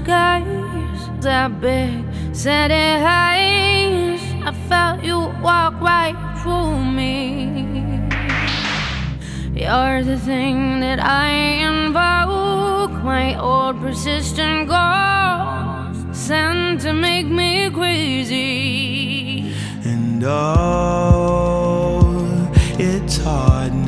eyes, that big city eyes. I felt you walk right through me. You're the thing that I invoke, my old persistent ghost, sent to make me crazy. And oh, it's hard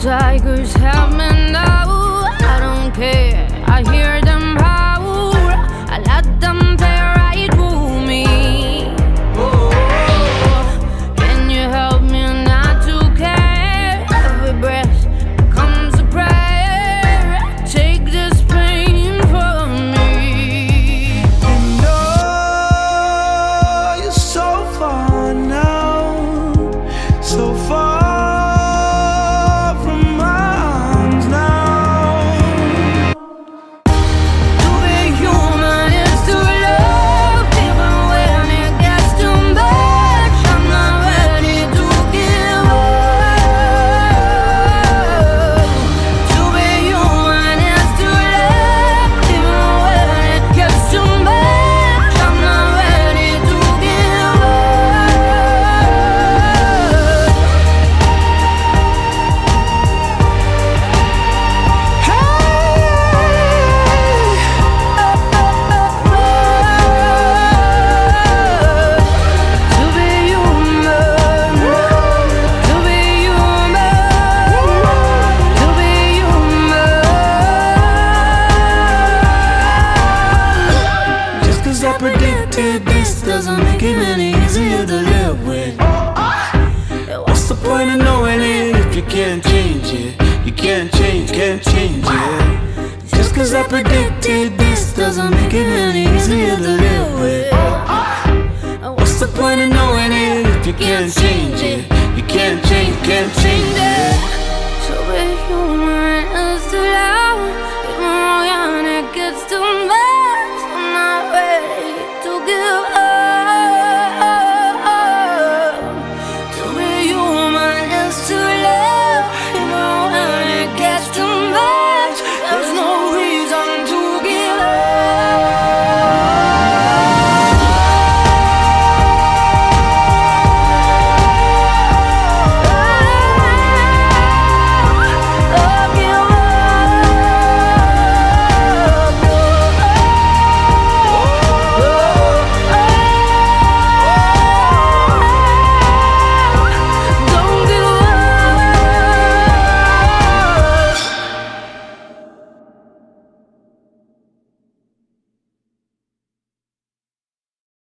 tigers have me now. I don't care. I hear them predicted this doesn't make it any easier to live with. What's the point of knowing it if you can't change it? You can't change, can't change it. Just cause I predicted this doesn't make it any easier to live with. What's the point of knowing it if you can't change it? You can't change, can't change